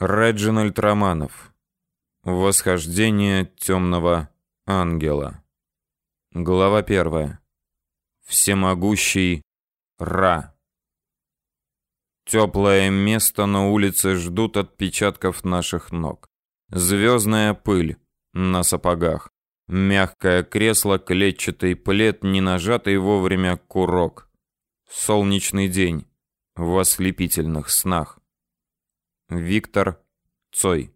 Реджинальд Романов. Восхождение темного ангела. Глава первая. Всемогущий Ра. Теплое место на улице ждут отпечатков наших ног. Звездная пыль на сапогах. Мягкое кресло, клетчатый плед, не нажатый вовремя курок. Солнечный день в ослепительных снах. Виктор Цой.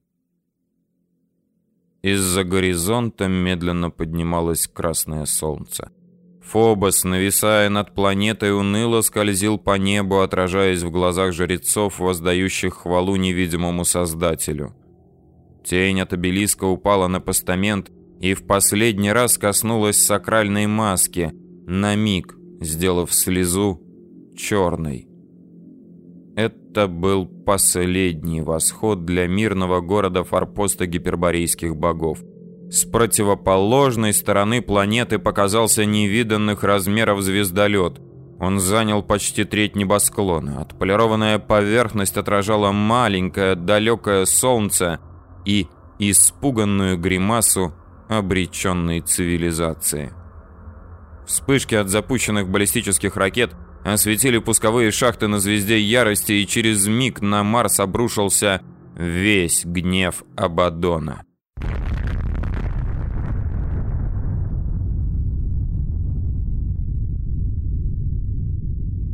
Из-за горизонта медленно поднималось красное солнце. Фобос, нависая над планетой, уныло скользил по небу, отражаясь в глазах жрецов, воздающих хвалу невидимому Создателю. Тень от обелиска упала на постамент и в последний раз коснулась сакральной маски, на миг сделав слезу черной. Это был последний восход для мирного города форпоста гиперборейских богов. С противоположной стороны планеты показался невиданных размеров звездолет. Он занял почти треть небосклона. Отполированная поверхность отражала маленькое далекое солнце и испуганную гримасу обреченной цивилизации. Вспышки от запущенных баллистических ракет – осветили пусковые шахты на звезде ярости, и через миг на Марс обрушился весь гнев Абадона.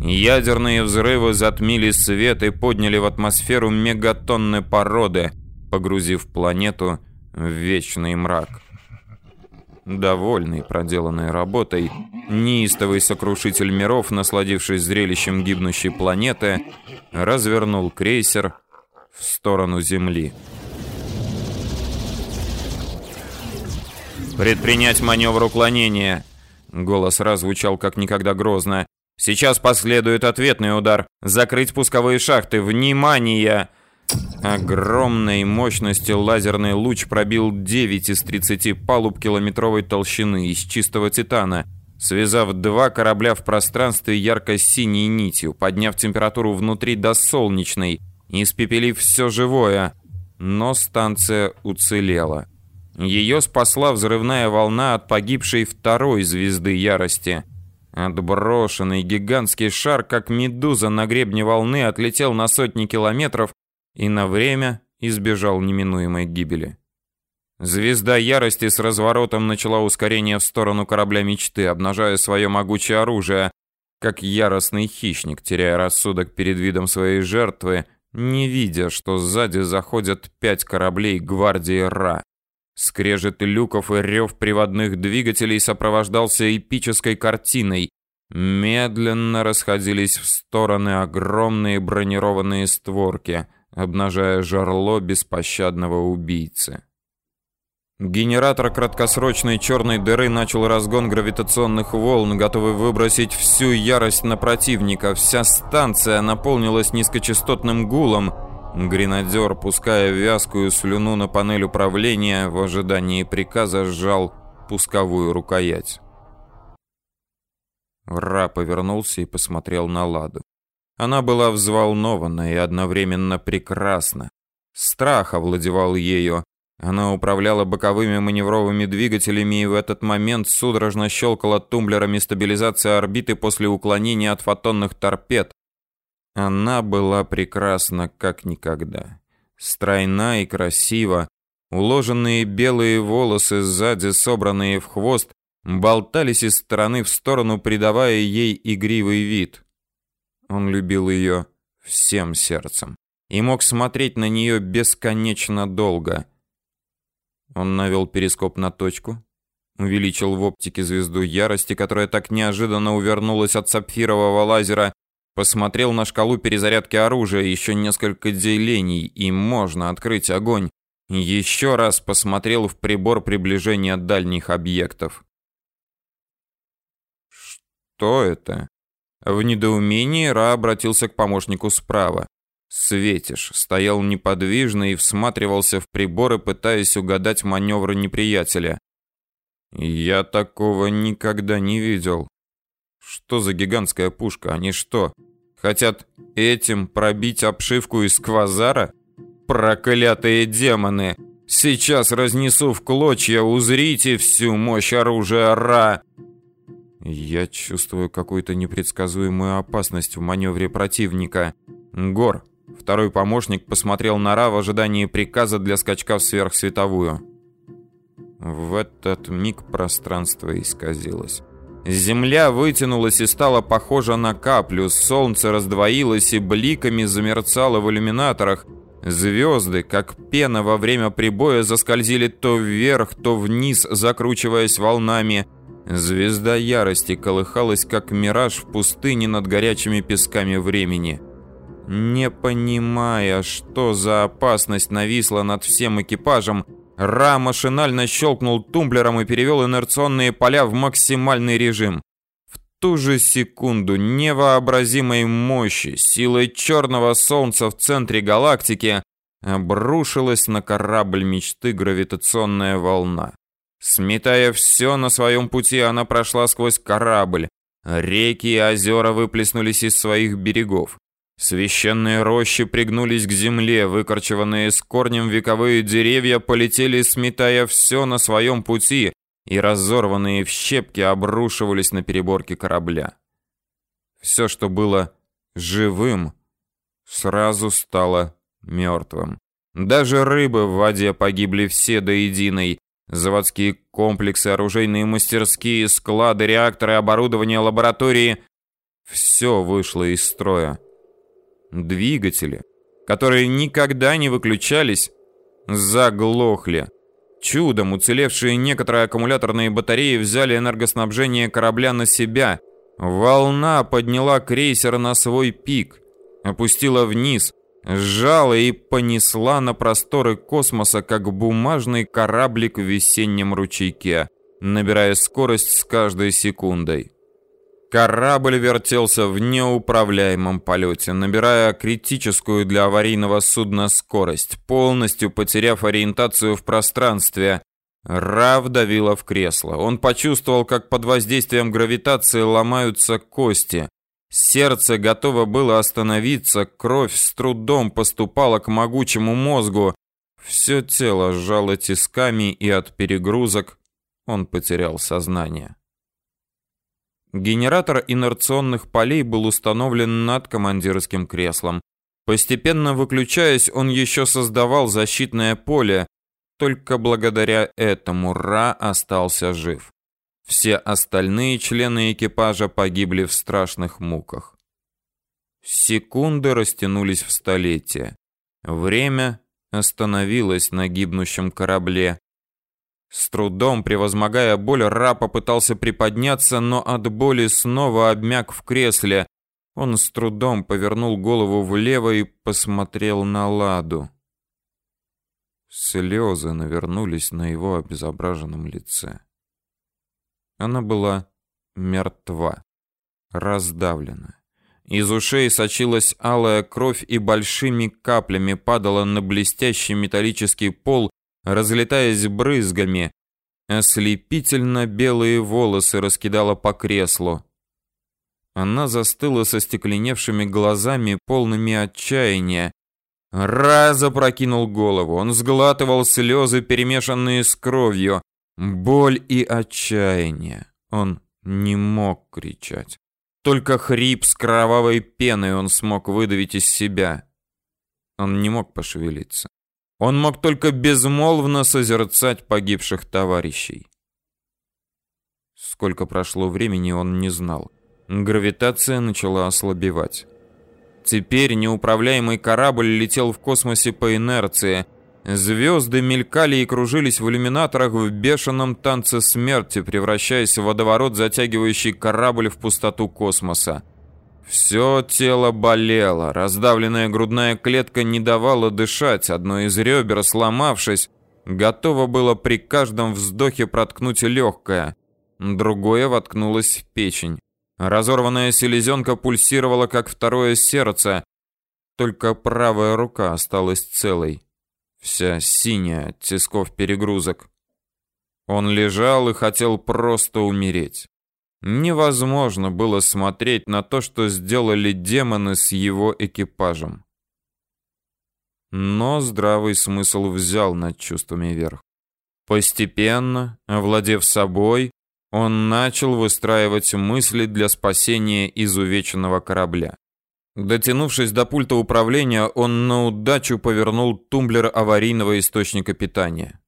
Ядерные взрывы затмили свет и подняли в атмосферу мегатонны породы, погрузив планету в вечный мрак. Довольный проделанной работой, неистовый сокрушитель миров, насладившись зрелищем гибнущей планеты, развернул крейсер в сторону Земли. «Предпринять маневр уклонения!» Голос раззвучал как никогда грозно. «Сейчас последует ответный удар. Закрыть пусковые шахты. Внимание!» Огромной мощности лазерный луч пробил 9 из 30 палуб километровой толщины из чистого титана, связав два корабля в пространстве ярко-синей нитью, подняв температуру внутри до солнечной, испепелив все живое. Но станция уцелела. Ее спасла взрывная волна от погибшей второй звезды ярости. Отброшенный гигантский шар, как медуза на гребне волны, отлетел на сотни километров и на время избежал неминуемой гибели. Звезда ярости с разворотом начала ускорение в сторону корабля мечты, обнажая свое могучее оружие, как яростный хищник, теряя рассудок перед видом своей жертвы, не видя, что сзади заходят пять кораблей гвардии Ра. Скрежет люков и рев приводных двигателей сопровождался эпической картиной. Медленно расходились в стороны огромные бронированные створки — обнажая жерло беспощадного убийцы. Генератор краткосрочной черной дыры начал разгон гравитационных волн, готовый выбросить всю ярость на противника. Вся станция наполнилась низкочастотным гулом. Гренадер, пуская вязкую слюну на панель управления, в ожидании приказа сжал пусковую рукоять. Ра повернулся и посмотрел на Ладу. Она была взволнована и одновременно прекрасна. Страх овладевал ею. Она управляла боковыми маневровыми двигателями и в этот момент судорожно щелкала тумблерами стабилизации орбиты после уклонения от фотонных торпед. Она была прекрасна как никогда. Стройна и красива. Уложенные белые волосы сзади, собранные в хвост, болтались из стороны в сторону, придавая ей игривый вид. Он любил ее всем сердцем и мог смотреть на нее бесконечно долго. Он навел перископ на точку, увеличил в оптике звезду ярости, которая так неожиданно увернулась от сапфирового лазера, посмотрел на шкалу перезарядки оружия, еще несколько делений, и можно открыть огонь. Еще раз посмотрел в прибор приближения дальних объектов. Что это? В недоумении Ра обратился к помощнику справа. Светиш стоял неподвижно и всматривался в приборы, пытаясь угадать маневры неприятеля. Я такого никогда не видел. Что за гигантская пушка? Они что, хотят этим пробить обшивку из квазара? Проклятые демоны! Сейчас разнесу в клочья, узрите всю мощь оружия Ра. Я чувствую какую-то непредсказуемую опасность в маневре противника. Гор, второй помощник, посмотрел на Ра в ожидании приказа для скачка в сверхсветовую. В этот миг пространство исказилось. Земля вытянулась и стала похожа на каплю, солнце раздвоилось и бликами замерцало в иллюминаторах, Звезды, как пена во время прибоя, заскользили то вверх, то вниз, закручиваясь волнами. Звезда ярости колыхалась, как мираж в пустыне над горячими песками времени. Не понимая, что за опасность нависла над всем экипажем, Ра машинально щелкнул тумблером и перевел инерционные поля в максимальный режим ту же секунду невообразимой мощи, силой черного солнца в центре галактики обрушилась на корабль мечты гравитационная волна. Сметая все на своем пути, она прошла сквозь корабль. Реки и озера выплеснулись из своих берегов. Священные рощи пригнулись к земле, выкорчеванные с корнем вековые деревья полетели, сметая все на своем пути, и разорванные в щепки обрушивались на переборки корабля. Все, что было живым, сразу стало мертвым. Даже рыбы в воде погибли все до единой. Заводские комплексы, оружейные мастерские, склады, реакторы, оборудование, лаборатории – все вышло из строя. Двигатели, которые никогда не выключались, заглохли. Чудом уцелевшие некоторые аккумуляторные батареи взяли энергоснабжение корабля на себя. Волна подняла крейсер на свой пик, опустила вниз, сжала и понесла на просторы космоса, как бумажный кораблик в весеннем ручейке, набирая скорость с каждой секундой. Корабль вертелся в неуправляемом полете, набирая критическую для аварийного судна скорость, полностью потеряв ориентацию в пространстве. Рав давила в кресло. Он почувствовал, как под воздействием гравитации ломаются кости. Сердце готово было остановиться, кровь с трудом поступала к могучему мозгу. Все тело сжало тисками, и от перегрузок он потерял сознание. Генератор инерционных полей был установлен над командирским креслом. Постепенно выключаясь, он еще создавал защитное поле, только благодаря этому Ра остался жив. Все остальные члены экипажа погибли в страшных муках. Секунды растянулись в столетия. Время остановилось на гибнущем корабле. С трудом, превозмогая боль, Ра попытался приподняться, но от боли снова обмяк в кресле. Он с трудом повернул голову влево и посмотрел на Ладу. Слезы навернулись на его обезображенном лице. Она была мертва, раздавлена. Из ушей сочилась алая кровь и большими каплями падала на блестящий металлический пол, разлетаясь брызгами. Ослепительно белые волосы раскидала по креслу. Она застыла со стекленевшими глазами, полными отчаяния. Раз опрокинул голову, он сглатывал слезы, перемешанные с кровью. Боль и отчаяние. Он не мог кричать. Только хрип с кровавой пеной он смог выдавить из себя. Он не мог пошевелиться. Он мог только безмолвно созерцать погибших товарищей. Сколько прошло времени, он не знал. Гравитация начала ослабевать. Теперь неуправляемый корабль летел в космосе по инерции. Звезды мелькали и кружились в иллюминаторах в бешеном танце смерти, превращаясь в водоворот, затягивающий корабль в пустоту космоса. Все тело болело, раздавленная грудная клетка не давала дышать, одно из ребер, сломавшись, готово было при каждом вздохе проткнуть легкое, другое воткнулось в печень. Разорванная селезенка пульсировала, как второе сердце, только правая рука осталась целой, вся синяя от тисков перегрузок. Он лежал и хотел просто умереть. Невозможно было смотреть на то, что сделали демоны с его экипажем. но здравый смысл взял над чувствами верх. Постепенно, овладев собой, он начал выстраивать мысли для спасения изувеченного корабля. Дотянувшись до пульта управления, он на удачу повернул тумблер аварийного источника питания.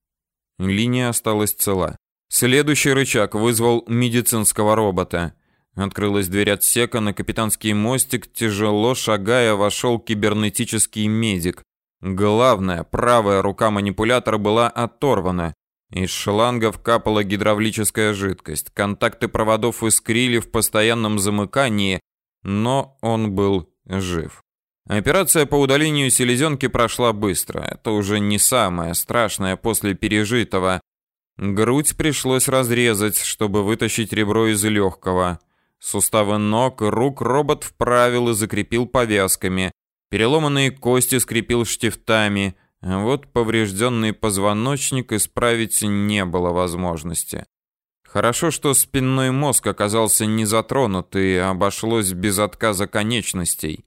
Линия осталась цела. Следующий рычаг вызвал медицинского робота. Открылась дверь отсека, на капитанский мостик, тяжело шагая, вошел кибернетический медик. Главная, правая рука манипулятора была оторвана. Из шлангов капала гидравлическая жидкость. Контакты проводов искрили в постоянном замыкании, но он был жив. Операция по удалению селезенки прошла быстро. Это уже не самое страшное после пережитого. Грудь пришлось разрезать, чтобы вытащить ребро из легкого. Суставы ног, рук робот вправил и закрепил повязками. Переломанные кости скрепил штифтами. Вот поврежденный позвоночник исправить не было возможности. Хорошо, что спинной мозг оказался не затронут и обошлось без отказа конечностей.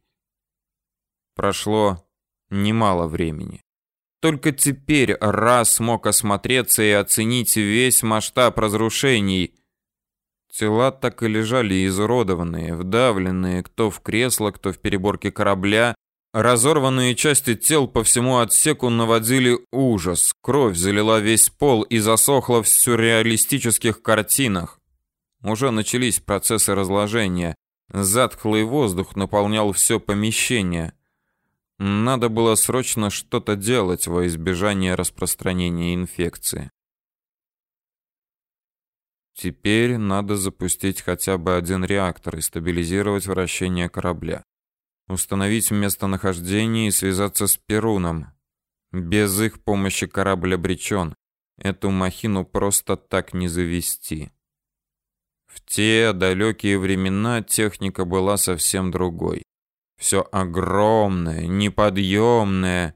Прошло немало времени. Только теперь раз смог осмотреться и оценить весь масштаб разрушений. Тела так и лежали изуродованные, вдавленные, кто в кресло, кто в переборке корабля. Разорванные части тел по всему отсеку наводили ужас. Кровь залила весь пол и засохла в сюрреалистических картинах. Уже начались процессы разложения. Затхлый воздух наполнял все помещение. Надо было срочно что-то делать во избежание распространения инфекции. Теперь надо запустить хотя бы один реактор и стабилизировать вращение корабля. Установить местонахождение и связаться с Перуном. Без их помощи корабль обречен. Эту махину просто так не завести. В те далекие времена техника была совсем другой. Все огромное, неподъемное.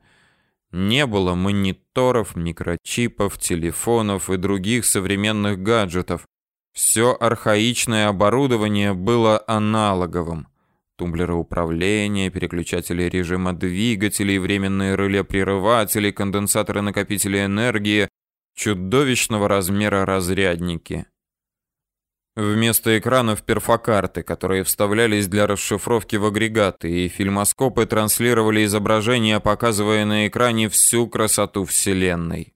Не было мониторов, микрочипов, телефонов и других современных гаджетов. Все архаичное оборудование было аналоговым. Тумблеры управления, переключатели режима двигателей, временные реле-прерыватели, конденсаторы-накопители энергии, чудовищного размера разрядники. Вместо экранов перфокарты, которые вставлялись для расшифровки в агрегаты, и фильмоскопы транслировали изображения, показывая на экране всю красоту Вселенной.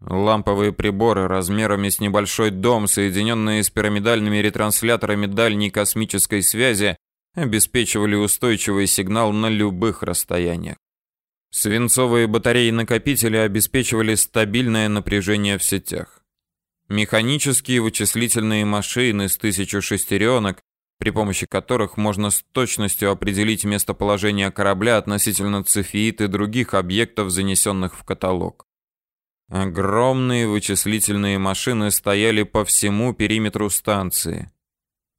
Ламповые приборы размерами с небольшой дом, соединенные с пирамидальными ретрансляторами дальней космической связи, обеспечивали устойчивый сигнал на любых расстояниях. Свинцовые батареи-накопители обеспечивали стабильное напряжение в сетях. Механические вычислительные машины с тысячу шестеренок, при помощи которых можно с точностью определить местоположение корабля относительно цефеид и других объектов, занесенных в каталог. Огромные вычислительные машины стояли по всему периметру станции.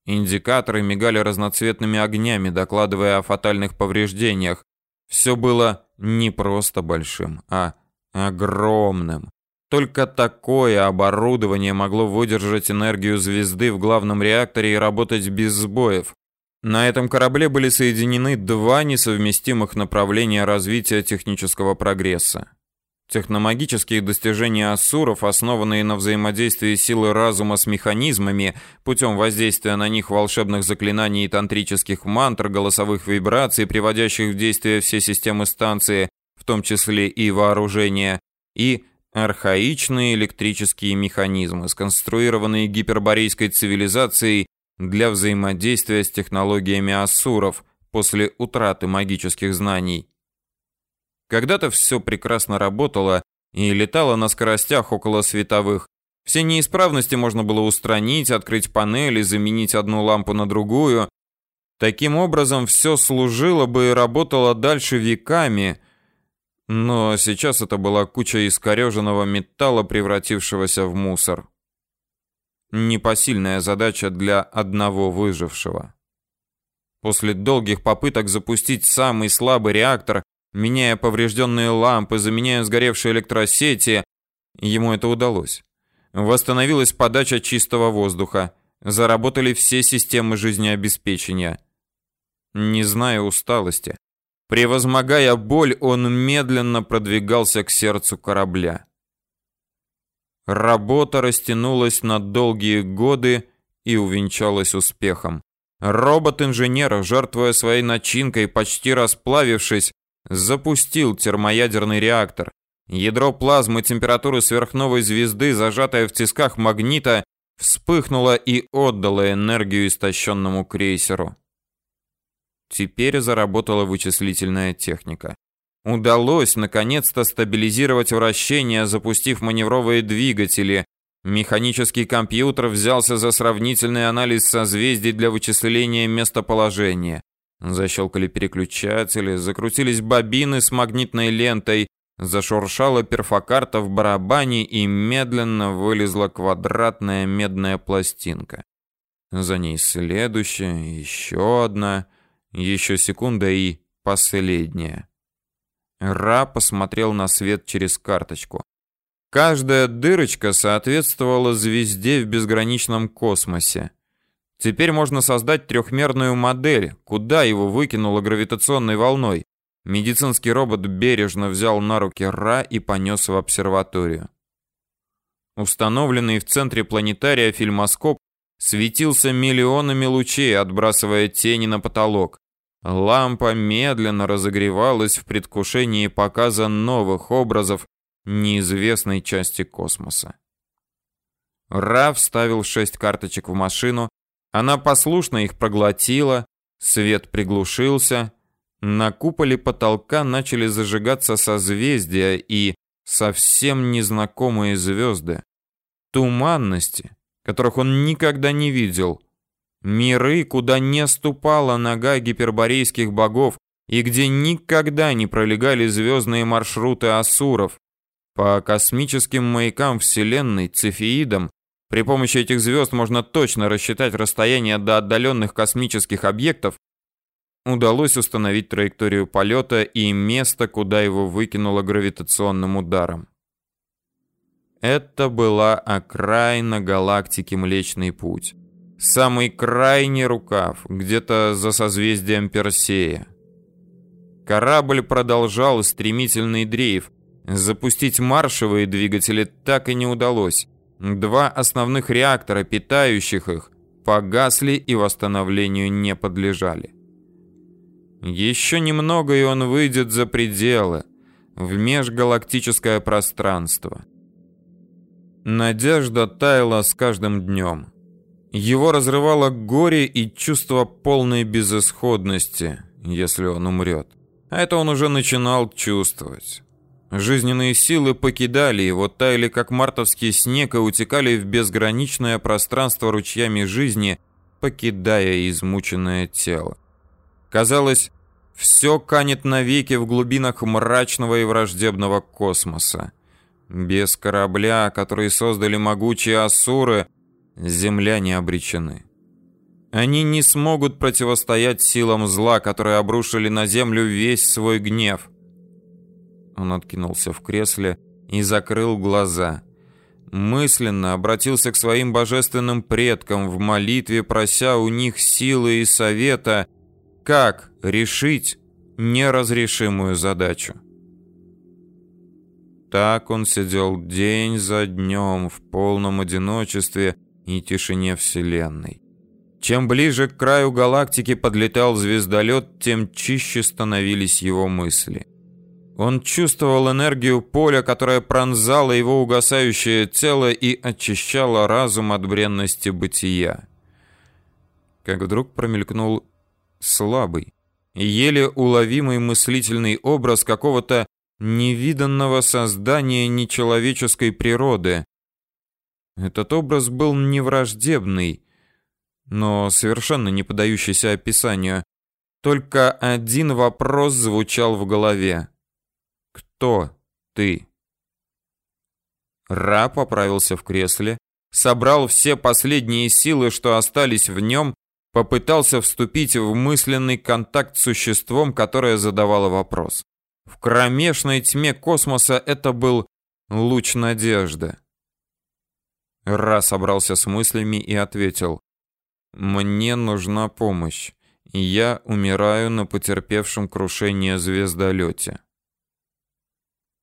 Индикаторы мигали разноцветными огнями, докладывая о фатальных повреждениях. Все было не просто большим, а огромным. Только такое оборудование могло выдержать энергию звезды в главном реакторе и работать без сбоев. На этом корабле были соединены два несовместимых направления развития технического прогресса. Техномагические достижения ассуров, основанные на взаимодействии силы разума с механизмами путем воздействия на них волшебных заклинаний и тантрических мантр, голосовых вибраций, приводящих в действие все системы станции, в том числе и вооружения, и архаичные электрические механизмы, сконструированные гиперборейской цивилизацией для взаимодействия с технологиями ассуров после утраты магических знаний. Когда-то все прекрасно работало и летало на скоростях около световых. Все неисправности можно было устранить, открыть панели, заменить одну лампу на другую. Таким образом, все служило бы и работало дальше веками – но сейчас это была куча искореженного металла, превратившегося в мусор. Непосильная задача для одного выжившего. После долгих попыток запустить самый слабый реактор, меняя поврежденные лампы, заменяя сгоревшие электросети, ему это удалось. Восстановилась подача чистого воздуха, заработали все системы жизнеобеспечения. Не зная усталости, Превозмогая боль, он медленно продвигался к сердцу корабля. Работа растянулась на долгие годы и увенчалась успехом. Робот-инженер, жертвуя своей начинкой, почти расплавившись, запустил термоядерный реактор. Ядро плазмы температуры сверхновой звезды, зажатое в тисках магнита, вспыхнуло и отдало энергию истощенному крейсеру. Теперь заработала вычислительная техника. Удалось наконец-то стабилизировать вращение, запустив маневровые двигатели. Механический компьютер взялся за сравнительный анализ созвездий для вычисления местоположения. Защелкали переключатели, закрутились бобины с магнитной лентой, зашуршала перфокарта в барабане и медленно вылезла квадратная медная пластинка. За ней следующая, еще одна, еще секунда и последняя. Ра посмотрел на свет через карточку. Каждая дырочка соответствовала звезде в безграничном космосе. Теперь можно создать трехмерную модель, куда его выкинуло гравитационной волной. Медицинский робот бережно взял на руки Ра и понес в обсерваторию. Установленный в центре планетария фильмоскоп светился миллионами лучей, отбрасывая тени на потолок. Лампа медленно разогревалась в предвкушении показа новых образов неизвестной части космоса. Ра вставил шесть карточек в машину, она послушно их проглотила, свет приглушился, на куполе потолка начали зажигаться созвездия и совсем незнакомые звезды. Туманности, которых он никогда не видел. Миры, куда не ступала нога гиперборейских богов и где никогда не пролегали звездные маршруты асуров. По космическим маякам Вселенной, цефеидам, при помощи этих звезд можно точно рассчитать расстояние до отдаленных космических объектов, удалось установить траекторию полета и место, куда его выкинуло гравитационным ударом. Это была окраина галактики Млечный Путь. Самый крайний рукав, где-то за созвездием Персея. Корабль продолжал стремительный дрейф. Запустить маршевые двигатели так и не удалось. Два основных реактора, питающих их, погасли и восстановлению не подлежали. Еще немного, и он выйдет за пределы, в межгалактическое пространство. Надежда таяла с каждым днем. Его разрывало горе и чувство полной безысходности, если он умрет. А это он уже начинал чувствовать. Жизненные силы покидали его, таяли как мартовский снег и утекали в безграничное пространство ручьями жизни, покидая измученное тело. Казалось, все канет навеки в глубинах мрачного и враждебного космоса. Без корабля, который создали могучие асуры, земляне обречены. Они не смогут противостоять силам зла, которые обрушили на землю весь свой гнев. Он откинулся в кресле и закрыл глаза. Мысленно обратился к своим божественным предкам в молитве, прося у них силы и совета, как решить неразрешимую задачу. Так он сидел день за днем в полном одиночестве и тишине Вселенной. Чем ближе к краю галактики подлетал звездолет, тем чище становились его мысли. Он чувствовал энергию поля, которая пронзала его угасающее тело и очищала разум от бренности бытия. Как вдруг промелькнул слабый, еле уловимый мыслительный образ какого-то невиданного создания нечеловеческой природы. Этот образ был не враждебный, но совершенно не поддающийся описанию. Только один вопрос звучал в голове. Кто ты? Ра поправился в кресле, собрал все последние силы, что остались в нем, попытался вступить в мысленный контакт с существом, которое задавало вопрос. В кромешной тьме космоса это был луч надежды. Ра собрался с мыслями и ответил: "Мне нужна помощь. Я умираю на потерпевшем крушение звездолете.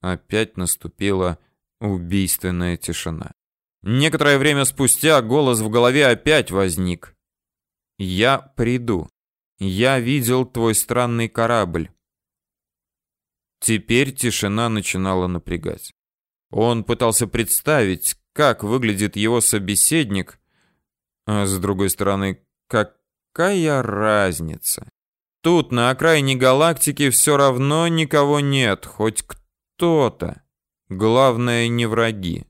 Опять наступила убийственная тишина. Некоторое время спустя голос в голове опять возник. Я приду. Я видел твой странный корабль. Теперь тишина начинала напрягать. Он пытался представить, как выглядит его собеседник, а с другой стороны, какая разница? Тут, на окраине галактики, все равно никого нет, хоть кто-то. Главное, не враги.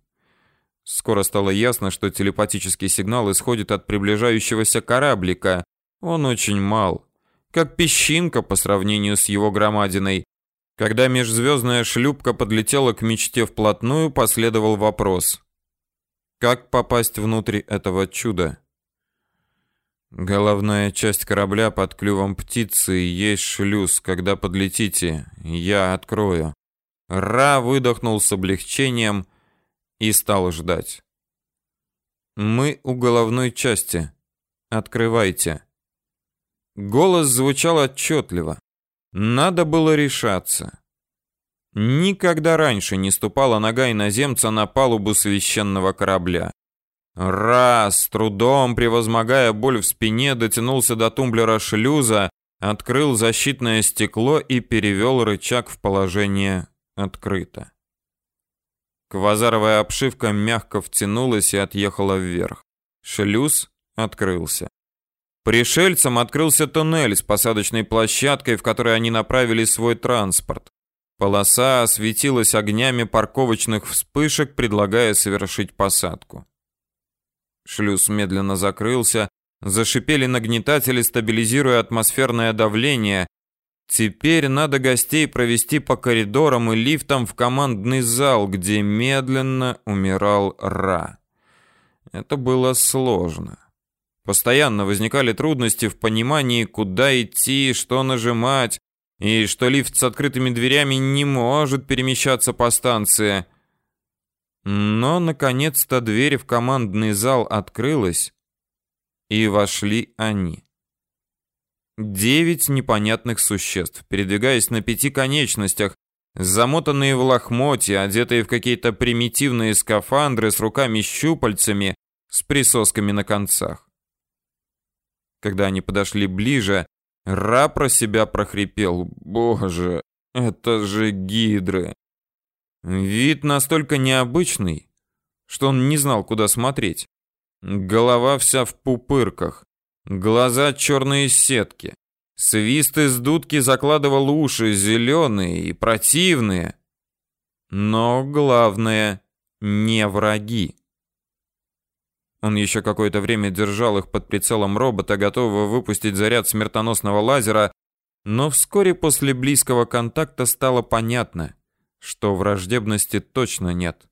Скоро стало ясно, что телепатический сигнал исходит от приближающегося кораблика. Он очень мал, как песчинка по сравнению с его громадиной. Когда межзвездная шлюпка подлетела к мечте вплотную, последовал вопрос. Как попасть внутрь этого чуда? Головная часть корабля под клювом птицы есть шлюз. Когда подлетите, я открою. Ра выдохнул с облегчением и стал ждать. Мы у головной части. Открывайте. Голос звучал отчетливо. Надо было решаться. Никогда раньше не ступала нога иноземца на палубу священного корабля. Раз, трудом превозмогая боль в спине, дотянулся до тумблера шлюза, открыл защитное стекло и перевел рычаг в положение открыто. Квазаровая обшивка мягко втянулась и отъехала вверх. Шлюз открылся. Пришельцам открылся туннель с посадочной площадкой, в которой они направили свой транспорт. Полоса осветилась огнями парковочных вспышек, предлагая совершить посадку. Шлюз медленно закрылся, зашипели нагнетатели, стабилизируя атмосферное давление. Теперь надо гостей провести по коридорам и лифтам в командный зал, где медленно умирал Ра. Это было сложно. Постоянно возникали трудности в понимании, куда идти, что нажимать, и что лифт с открытыми дверями не может перемещаться по станции. Но, наконец-то, дверь в командный зал открылась, и вошли они. Девять непонятных существ, передвигаясь на пяти конечностях, замотанные в лохмотья, одетые в какие-то примитивные скафандры с руками-щупальцами, с присосками на концах. Когда они подошли ближе, Ра про себя прохрипел. «Боже, это же гидры!» Вид настолько необычный, что он не знал, куда смотреть. Голова вся в пупырках, глаза черные сетки. Свист из дудки закладывал уши, зеленые и противные. Но главное, не враги. Он еще какое-то время держал их под прицелом робота, готового выпустить заряд смертоносного лазера, но вскоре после близкого контакта стало понятно, что враждебности точно нет.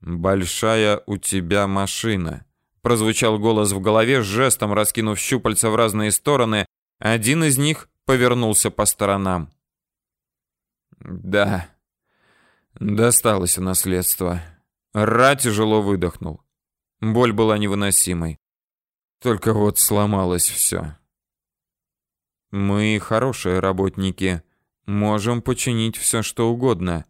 «Большая у тебя машина», — прозвучал голос в голове, жестом раскинув щупальца в разные стороны. Один из них повернулся по сторонам. «Да, досталось наследство». Ра тяжело выдохнул. Боль была невыносимой. Только вот сломалось все. Мы хорошие работники, можем починить все, что угодно.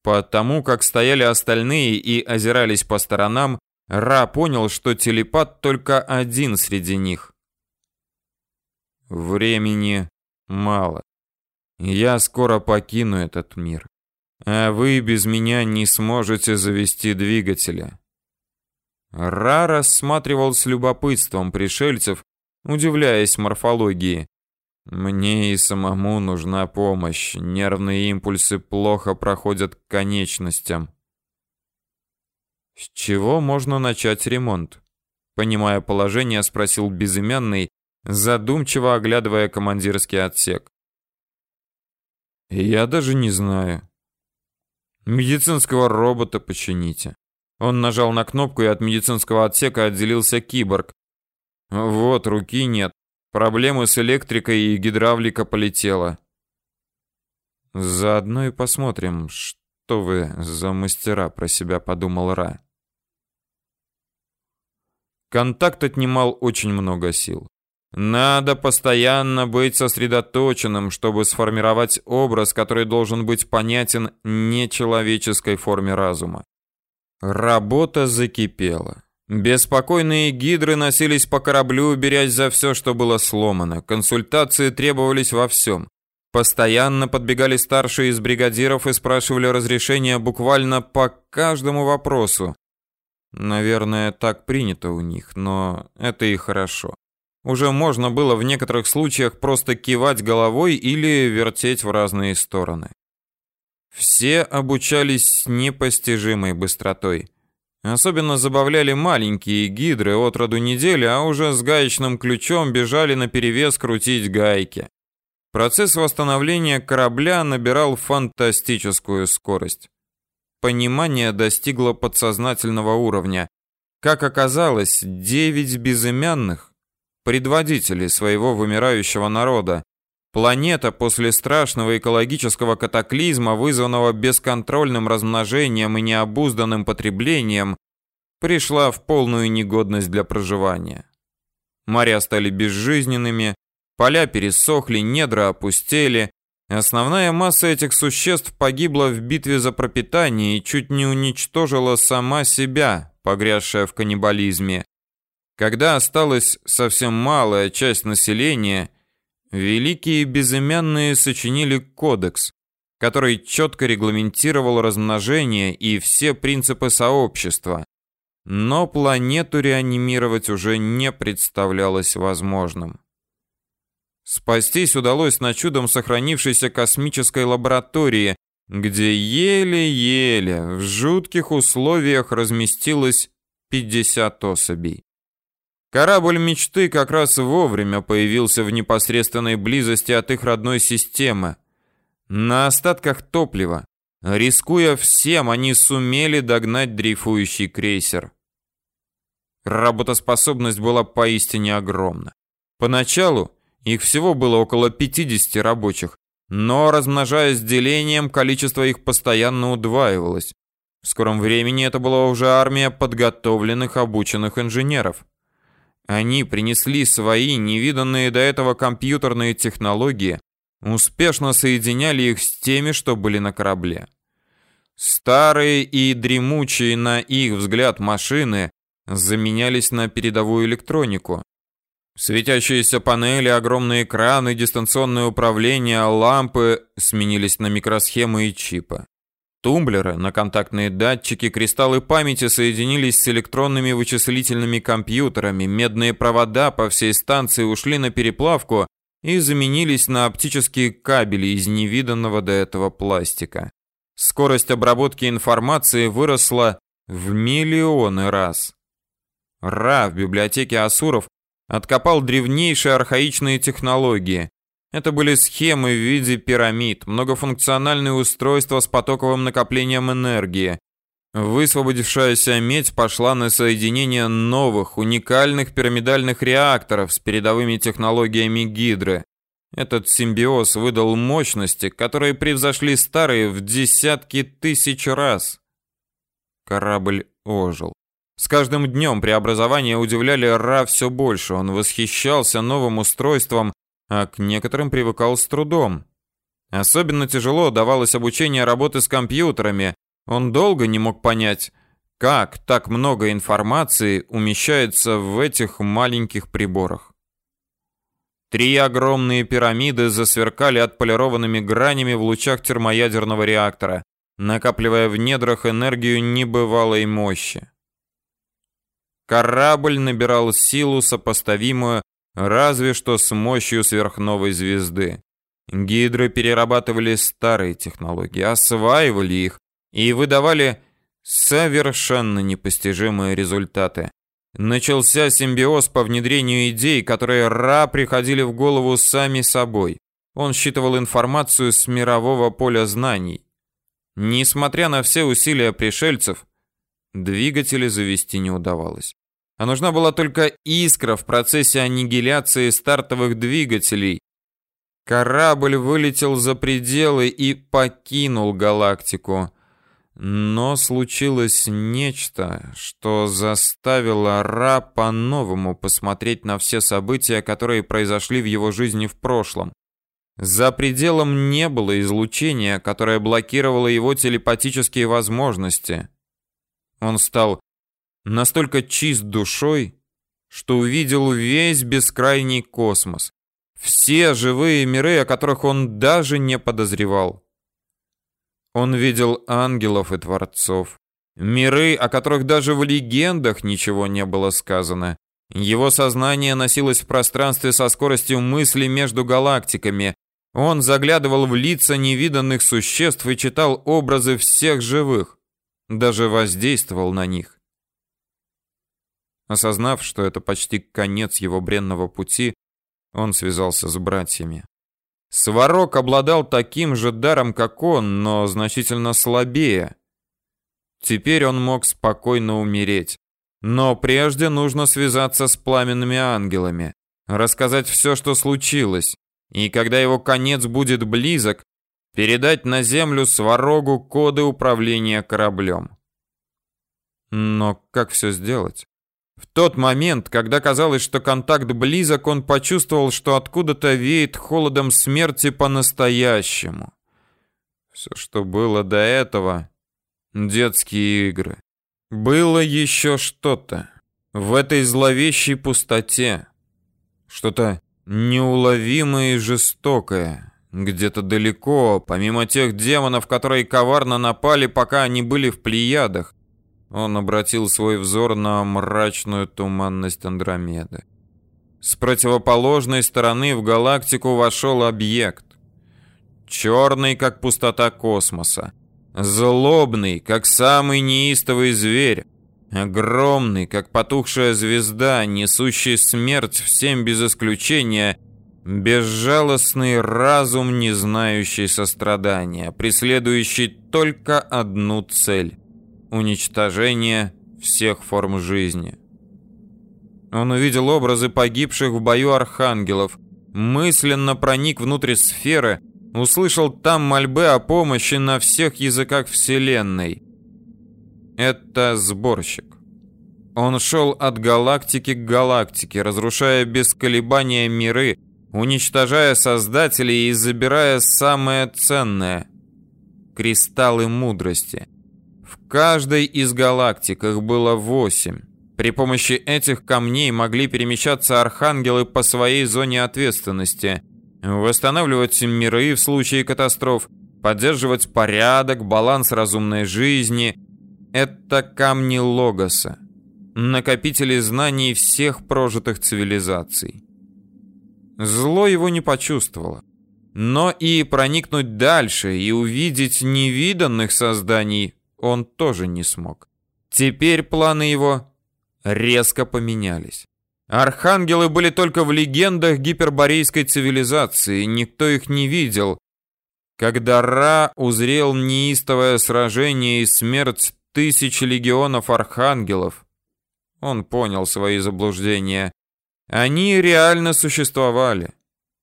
Потому как стояли остальные и озирались по сторонам, Ра понял, что телепат только один среди них. Времени мало. Я скоро покину этот мир а вы без меня не сможете завести двигателя. Ра рассматривал с любопытством пришельцев, удивляясь морфологии. Мне и самому нужна помощь. Нервные импульсы плохо проходят к конечностям. С чего можно начать ремонт? Понимая положение, спросил безымянный, задумчиво оглядывая командирский отсек. Я даже не знаю. Медицинского робота почините. Он нажал на кнопку, и от медицинского отсека отделился киборг. Вот, руки нет. Проблемы с электрикой и гидравлика полетела. Заодно и посмотрим, что вы за мастера про себя подумал Ра. Контакт отнимал очень много сил. Надо постоянно быть сосредоточенным, чтобы сформировать образ, который должен быть понятен нечеловеческой форме разума. Работа закипела. Беспокойные гидры носились по кораблю, берясь за все, что было сломано. Консультации требовались во всем. Постоянно подбегали старшие из бригадиров и спрашивали разрешения буквально по каждому вопросу. Наверное, так принято у них, но это и хорошо. Уже можно было в некоторых случаях просто кивать головой или вертеть в разные стороны. Все обучались с непостижимой быстротой. Особенно забавляли маленькие гидры от роду недели, а уже с гаечным ключом бежали на перевес крутить гайки. Процесс восстановления корабля набирал фантастическую скорость. Понимание достигло подсознательного уровня. Как оказалось, девять безымянных предводители своего вымирающего народа. Планета после страшного экологического катаклизма, вызванного бесконтрольным размножением и необузданным потреблением, пришла в полную негодность для проживания. Моря стали безжизненными, поля пересохли, недра опустели, Основная масса этих существ погибла в битве за пропитание и чуть не уничтожила сама себя, погрязшая в каннибализме. Когда осталась совсем малая часть населения, великие безымянные сочинили кодекс, который четко регламентировал размножение и все принципы сообщества. Но планету реанимировать уже не представлялось возможным. Спастись удалось на чудом сохранившейся космической лаборатории, где еле-еле в жутких условиях разместилось 50 особей. Корабль мечты как раз вовремя появился в непосредственной близости от их родной системы. На остатках топлива, рискуя всем, они сумели догнать дрейфующий крейсер. Работоспособность была поистине огромна. Поначалу их всего было около 50 рабочих, но размножаясь делением, количество их постоянно удваивалось. В скором времени это была уже армия подготовленных, обученных инженеров. Они принесли свои невиданные до этого компьютерные технологии, успешно соединяли их с теми, что были на корабле. Старые и дремучие на их взгляд машины заменялись на передовую электронику. Светящиеся панели, огромные экраны, дистанционное управление, лампы сменились на микросхемы и чипы. Тумблеры на контактные датчики, кристаллы памяти соединились с электронными вычислительными компьютерами, медные провода по всей станции ушли на переплавку и заменились на оптические кабели из невиданного до этого пластика. Скорость обработки информации выросла в миллионы раз. Ра в библиотеке Асуров откопал древнейшие архаичные технологии. Это были схемы в виде пирамид, многофункциональные устройства с потоковым накоплением энергии. Высвободившаяся медь пошла на соединение новых, уникальных пирамидальных реакторов с передовыми технологиями Гидры. Этот симбиоз выдал мощности, которые превзошли старые в десятки тысяч раз. Корабль ожил. С каждым днем преобразования удивляли Ра все больше. Он восхищался новым устройством, а к некоторым привыкал с трудом. Особенно тяжело давалось обучение работы с компьютерами. Он долго не мог понять, как так много информации умещается в этих маленьких приборах. Три огромные пирамиды засверкали отполированными гранями в лучах термоядерного реактора, накапливая в недрах энергию небывалой мощи. Корабль набирал силу, сопоставимую разве что с мощью сверхновой звезды. Гидры перерабатывали старые технологии, осваивали их и выдавали совершенно непостижимые результаты. Начался симбиоз по внедрению идей, которые Ра приходили в голову сами собой. Он считывал информацию с мирового поля знаний. Несмотря на все усилия пришельцев, двигатели завести не удавалось а нужна была только искра в процессе аннигиляции стартовых двигателей. Корабль вылетел за пределы и покинул галактику. Но случилось нечто, что заставило Ра по-новому посмотреть на все события, которые произошли в его жизни в прошлом. За пределом не было излучения, которое блокировало его телепатические возможности. Он стал настолько чист душой, что увидел весь бескрайний космос, все живые миры, о которых он даже не подозревал. Он видел ангелов и творцов, миры, о которых даже в легендах ничего не было сказано. Его сознание носилось в пространстве со скоростью мысли между галактиками. Он заглядывал в лица невиданных существ и читал образы всех живых, даже воздействовал на них. Осознав, что это почти конец его бренного пути, он связался с братьями. Сварог обладал таким же даром, как он, но значительно слабее. Теперь он мог спокойно умереть. Но прежде нужно связаться с пламенными ангелами, рассказать все, что случилось, и когда его конец будет близок, передать на землю Сварогу коды управления кораблем. Но как все сделать? В тот момент, когда казалось, что контакт близок, он почувствовал, что откуда-то веет холодом смерти по-настоящему. Все, что было до этого — детские игры. Было еще что-то в этой зловещей пустоте. Что-то неуловимое и жестокое. Где-то далеко, помимо тех демонов, которые коварно напали, пока они были в Плеядах, он обратил свой взор на мрачную туманность Андромеды. С противоположной стороны в галактику вошел объект. Черный, как пустота космоса. Злобный, как самый неистовый зверь. Огромный, как потухшая звезда, несущий смерть всем без исключения. Безжалостный разум, не знающий сострадания, преследующий только одну цель уничтожение всех форм жизни. Он увидел образы погибших в бою архангелов, мысленно проник внутрь сферы, услышал там мольбы о помощи на всех языках Вселенной. Это сборщик. Он шел от галактики к галактике, разрушая без колебания миры, уничтожая создателей и забирая самое ценное — кристаллы мудрости — каждой из галактик их было восемь. При помощи этих камней могли перемещаться архангелы по своей зоне ответственности, восстанавливать миры в случае катастроф, поддерживать порядок, баланс разумной жизни. Это камни Логоса, накопители знаний всех прожитых цивилизаций. Зло его не почувствовало. Но и проникнуть дальше и увидеть невиданных созданий он тоже не смог. Теперь планы его резко поменялись. Архангелы были только в легендах гиперборейской цивилизации, никто их не видел. Когда Ра узрел неистовое сражение и смерть тысяч легионов архангелов, он понял свои заблуждения. Они реально существовали.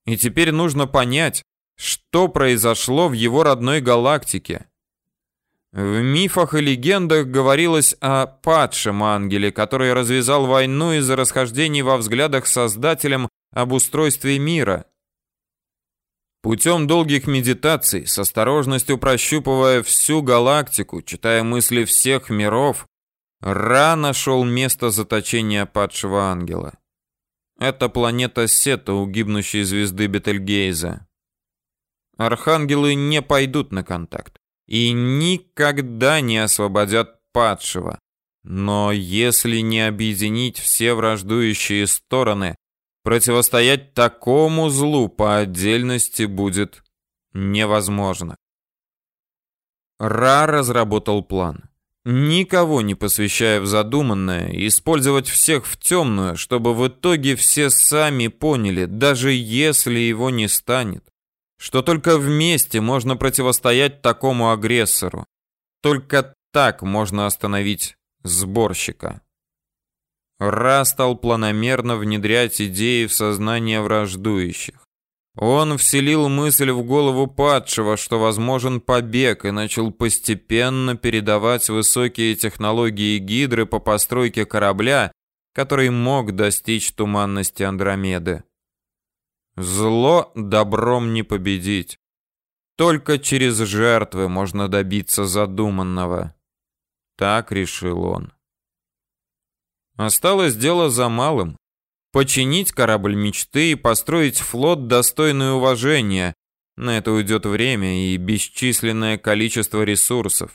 И теперь нужно понять, что произошло в его родной галактике. В мифах и легендах говорилось о падшем ангеле, который развязал войну из-за расхождений во взглядах Создателем об устройстве мира. Путем долгих медитаций, с осторожностью прощупывая всю галактику, читая мысли всех миров, Ра нашел место заточения падшего ангела. Это планета Сета у гибнущей звезды Бетельгейза. Архангелы не пойдут на контакт и никогда не освободят падшего. Но если не объединить все враждующие стороны, противостоять такому злу по отдельности будет невозможно. Ра разработал план. Никого не посвящая в задуманное, использовать всех в темную, чтобы в итоге все сами поняли, даже если его не станет, что только вместе можно противостоять такому агрессору. Только так можно остановить сборщика. Ра стал планомерно внедрять идеи в сознание враждующих. Он вселил мысль в голову падшего, что возможен побег, и начал постепенно передавать высокие технологии Гидры по постройке корабля, который мог достичь туманности Андромеды. Зло добром не победить. Только через жертвы можно добиться задуманного. Так решил он. Осталось дело за малым починить корабль мечты и построить флот достойный уважения. На это уйдет время и бесчисленное количество ресурсов.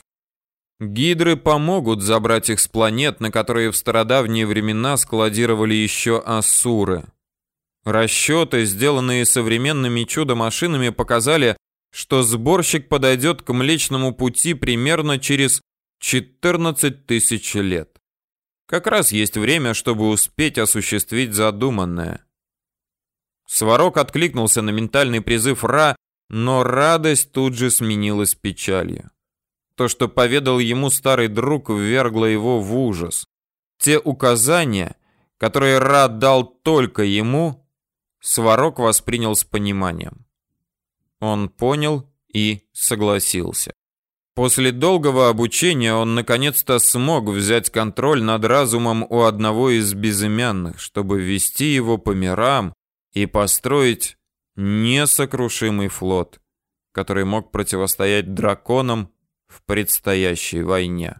Гидры помогут забрать их с планет, на которые в стародавние времена складировали еще асуры. Расчеты, сделанные современными чудо-машинами, показали, что сборщик подойдет к Млечному пути примерно через 14 тысяч лет. Как раз есть время, чтобы успеть осуществить задуманное. Сварог откликнулся на ментальный призыв Ра, но радость тут же сменилась печалью. То, что поведал ему старый друг, ввергло его в ужас. Те указания, которые Ра дал только ему, Сварог воспринял с пониманием. Он понял и согласился. После долгого обучения он наконец-то смог взять контроль над разумом у одного из безымянных, чтобы вести его по мирам и построить несокрушимый флот, который мог противостоять драконам в предстоящей войне.